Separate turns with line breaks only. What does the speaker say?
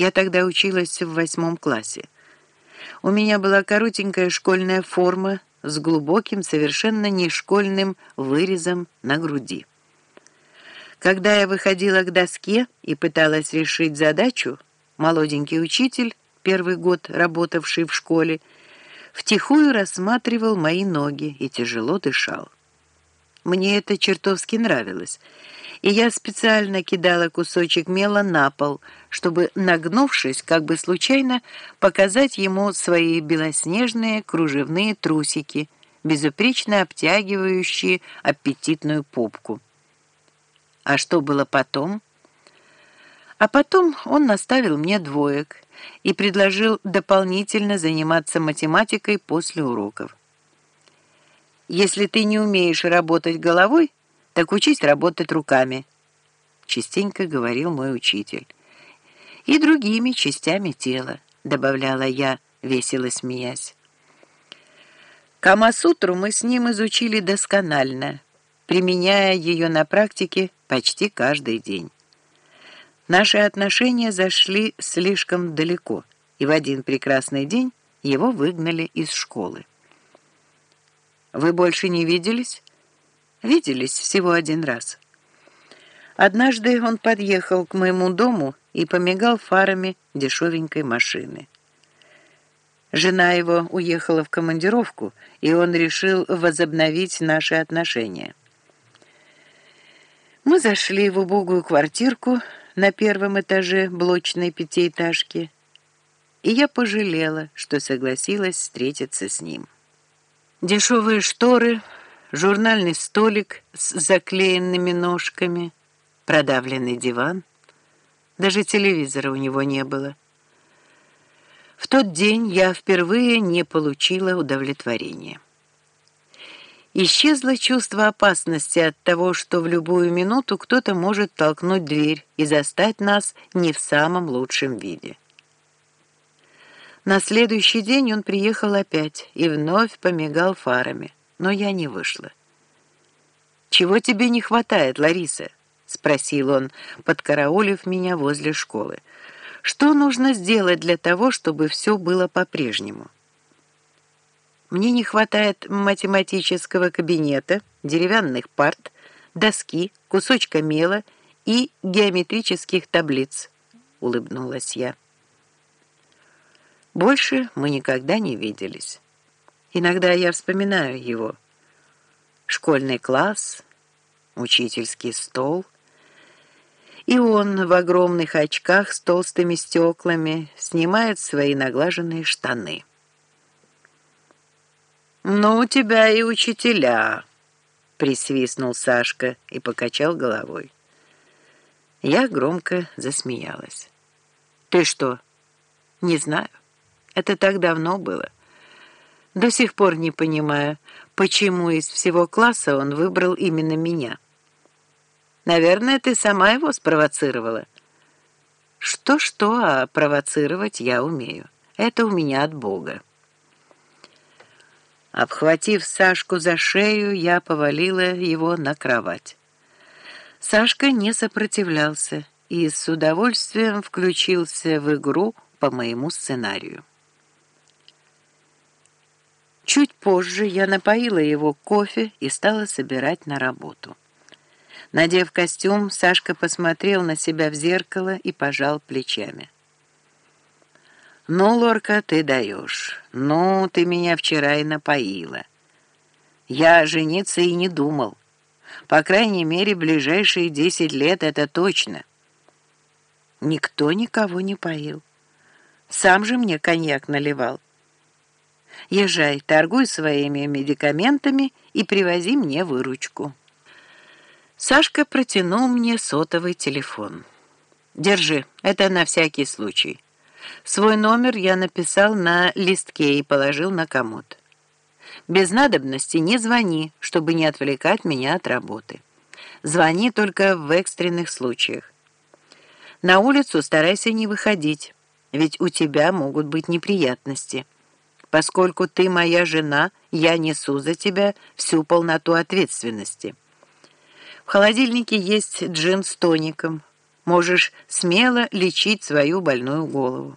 Я тогда училась в восьмом классе. У меня была коротенькая школьная форма с глубоким, совершенно не школьным вырезом на груди. Когда я выходила к доске и пыталась решить задачу, молоденький учитель, первый год работавший в школе, втихую рассматривал мои ноги и тяжело дышал. Мне это чертовски нравилось, и я специально кидала кусочек мела на пол, чтобы, нагнувшись, как бы случайно, показать ему свои белоснежные кружевные трусики, безупречно обтягивающие аппетитную попку. А что было потом? А потом он наставил мне двоек и предложил дополнительно заниматься математикой после уроков. Если ты не умеешь работать головой, так учись работать руками, частенько говорил мой учитель. И другими частями тела, добавляла я, весело смеясь. Камасутру мы с ним изучили досконально, применяя ее на практике почти каждый день. Наши отношения зашли слишком далеко, и в один прекрасный день его выгнали из школы. Вы больше не виделись? Виделись всего один раз. Однажды он подъехал к моему дому и помигал фарами дешевенькой машины. Жена его уехала в командировку, и он решил возобновить наши отношения. Мы зашли в убогую квартирку на первом этаже блочной пятиэтажки, и я пожалела, что согласилась встретиться с ним. Дешевые шторы, журнальный столик с заклеенными ножками, продавленный диван. Даже телевизора у него не было. В тот день я впервые не получила удовлетворения. Исчезло чувство опасности от того, что в любую минуту кто-то может толкнуть дверь и застать нас не в самом лучшем виде. На следующий день он приехал опять и вновь помигал фарами, но я не вышла. «Чего тебе не хватает, Лариса?» — спросил он, подкараулив меня возле школы. «Что нужно сделать для того, чтобы все было по-прежнему?» «Мне не хватает математического кабинета, деревянных парт, доски, кусочка мела и геометрических таблиц», — улыбнулась я. Больше мы никогда не виделись. Иногда я вспоминаю его. Школьный класс, учительский стол. И он в огромных очках с толстыми стеклами снимает свои наглаженные штаны. «Ну, у тебя и учителя», — присвистнул Сашка и покачал головой. Я громко засмеялась. «Ты что, не знаю?» Это так давно было. До сих пор не понимаю, почему из всего класса он выбрал именно меня. Наверное, ты сама его спровоцировала. Что-что, а провоцировать я умею. Это у меня от Бога. Обхватив Сашку за шею, я повалила его на кровать. Сашка не сопротивлялся и с удовольствием включился в игру по моему сценарию. Чуть позже я напоила его кофе и стала собирать на работу. Надев костюм, Сашка посмотрел на себя в зеркало и пожал плечами. «Ну, Лорка, ты даешь. Ну, ты меня вчера и напоила. Я жениться и не думал. По крайней мере, ближайшие десять лет это точно». Никто никого не поил. Сам же мне коньяк наливал. Езжай, торгуй своими медикаментами и привози мне выручку». Сашка протянул мне сотовый телефон. «Держи, это на всякий случай». Свой номер я написал на листке и положил на комод. Без надобности не звони, чтобы не отвлекать меня от работы. Звони только в экстренных случаях. На улицу старайся не выходить, ведь у тебя могут быть неприятности. Поскольку ты моя жена, я несу за тебя всю полноту ответственности. В холодильнике есть джин с тоником. можешь смело лечить свою больную голову.